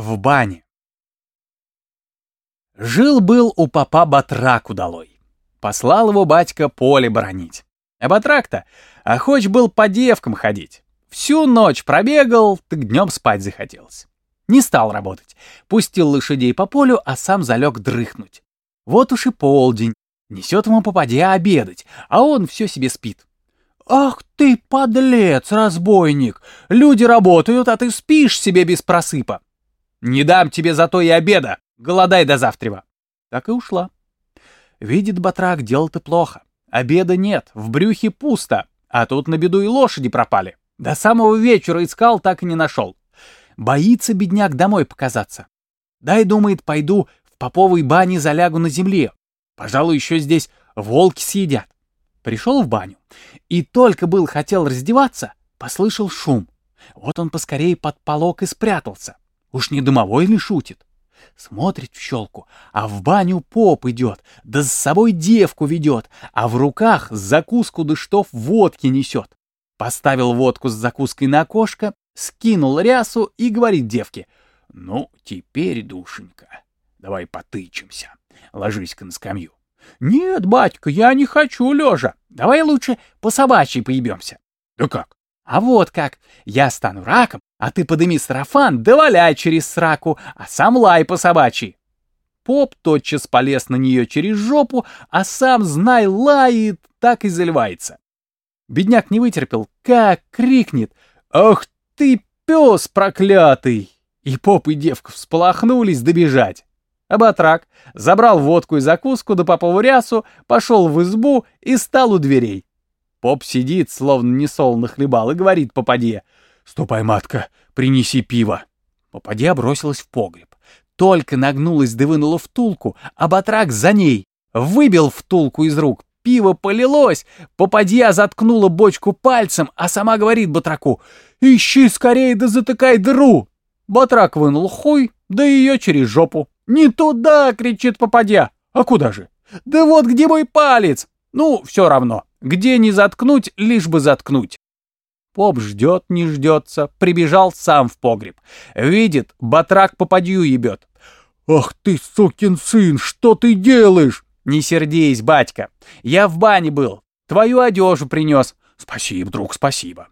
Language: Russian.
в бане. Жил-был у папа батрак удалой. Послал его батька поле бронить. А батрак-то охоч был по девкам ходить. Всю ночь пробегал, так днем спать захотелось. Не стал работать. Пустил лошадей по полю, а сам залег дрыхнуть. Вот уж и полдень. Несет ему попадья обедать, а он все себе спит. «Ах ты, подлец, разбойник! Люди работают, а ты спишь себе без просыпа!» «Не дам тебе зато и обеда! Голодай до завтрева!» Так и ушла. Видит батрак, дело-то плохо. Обеда нет, в брюхе пусто, а тут на беду и лошади пропали. До самого вечера искал, так и не нашел. Боится бедняк домой показаться. Дай, думает, пойду в поповой бане залягу на земле. Пожалуй, еще здесь волки съедят. Пришел в баню и только был хотел раздеваться, послышал шум. Вот он поскорее под полок и спрятался. Уж не домовой ли шутит? Смотрит в щелку, а в баню поп идет, да с собой девку ведет, а в руках закуску да штоф водки несет. Поставил водку с закуской на окошко, скинул рясу и говорит девке, «Ну, теперь, душенька, давай потычемся, ложись-ка на скамью». «Нет, батька, я не хочу лежа. Давай лучше по собачьей поебемся». «Да как?» «А вот как. Я стану раком, а ты подыми сарафан, да валяй через сраку, а сам лай по собачьей». Поп тотчас полез на нее через жопу, а сам, знай, лает, так и заливается. Бедняк не вытерпел, как крикнет «Ах ты, пес проклятый!» И поп и девка всполохнулись добежать. А батрак забрал водку и закуску да попову рясу, пошел в избу и стал у дверей. Поп сидит, словно не сол нахлебал, и говорит попадье, «Ступай, матка, принеси пиво». Попадья бросилась в погреб. Только нагнулась да вынула втулку, а батрак за ней. Выбил втулку из рук, пиво полилось, попадья заткнула бочку пальцем, а сама говорит батраку, «Ищи скорее да затыкай дыру». Батрак вынул хуй, да ее через жопу. «Не туда!» — кричит попадья. «А куда же?» «Да вот где мой палец!» «Ну, все равно. Где не заткнуть, лишь бы заткнуть». Поп ждет, не ждется, прибежал сам в погреб. Видит, батрак попадью ебет. «Ах ты, сукин сын, что ты делаешь?» «Не сердись, батька. Я в бане был. Твою одежу принес». «Спасибо, друг, спасибо».